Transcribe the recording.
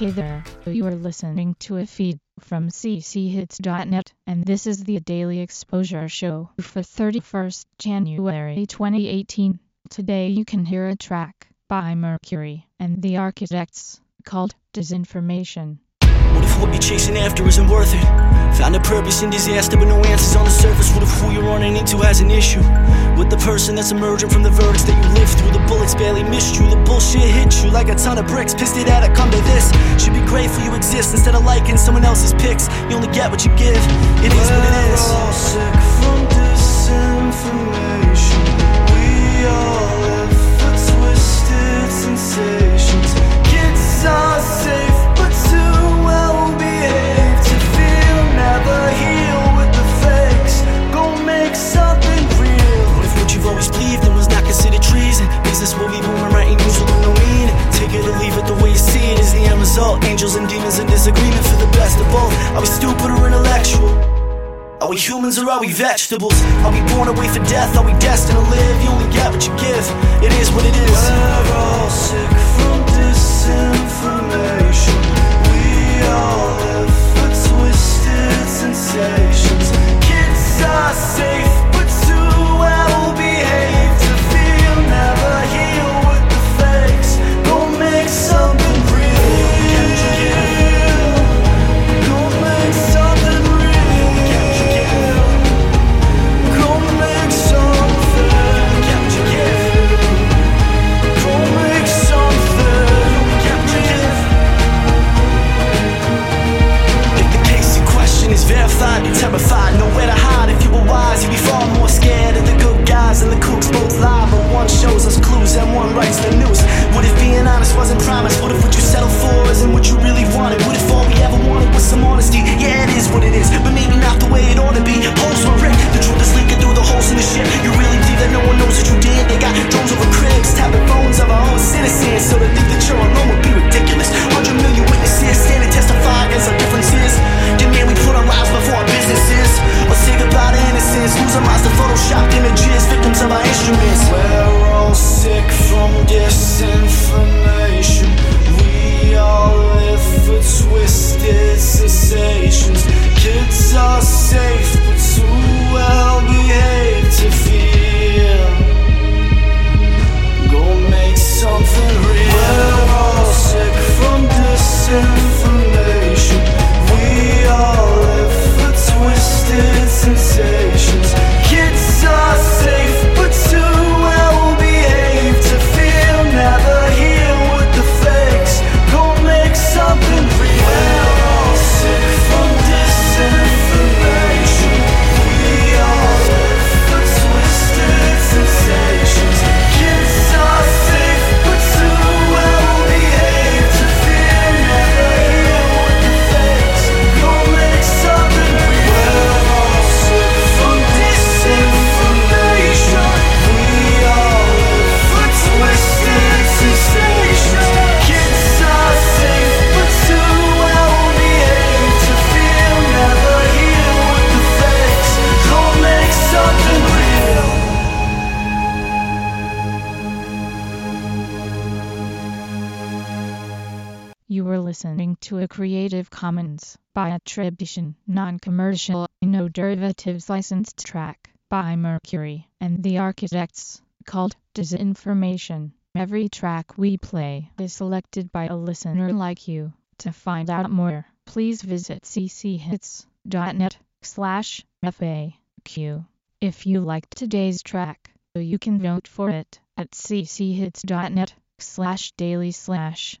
Hey there, you are listening to a feed from cchits.net, and this is the Daily Exposure Show for 31st January 2018. Today you can hear a track by Mercury and the Architects called Disinformation. What if what you're chasing after isn't worth it? Found a purpose in disaster, but no answers on the surface. What if who you're running into has an issue? With the person that's emerging from the verdicts that you lived through, the bullets barely missed you. The bullshit hit you like a ton of bricks. Pissed it out, I come to this. Should be grateful you exist instead of liking someone else's pics. You only get what you give. It is what it is. We humans or are we vegetables? Are we born away for death? Are we destined to live? You only get what you give. It is what it is. We're all sick citizens. So to think that you're alone would be ridiculous. Hundred million witnesses stand and testify against our differences. Demand we put our lives before our businesses, or say goodbye to innocence. Our minds to photoshopped images, victims of our instruments. We're all sick from disinformation. We all live for twisted sensations. Kids are safe, You were listening to a Creative Commons by attribution, non-commercial, no derivatives licensed track by Mercury and the Architects called Disinformation. Every track we play is selected by a listener like you. To find out more, please visit cchits.net slash FAQ. If you liked today's track, you can vote for it at cchits.net slash daily slash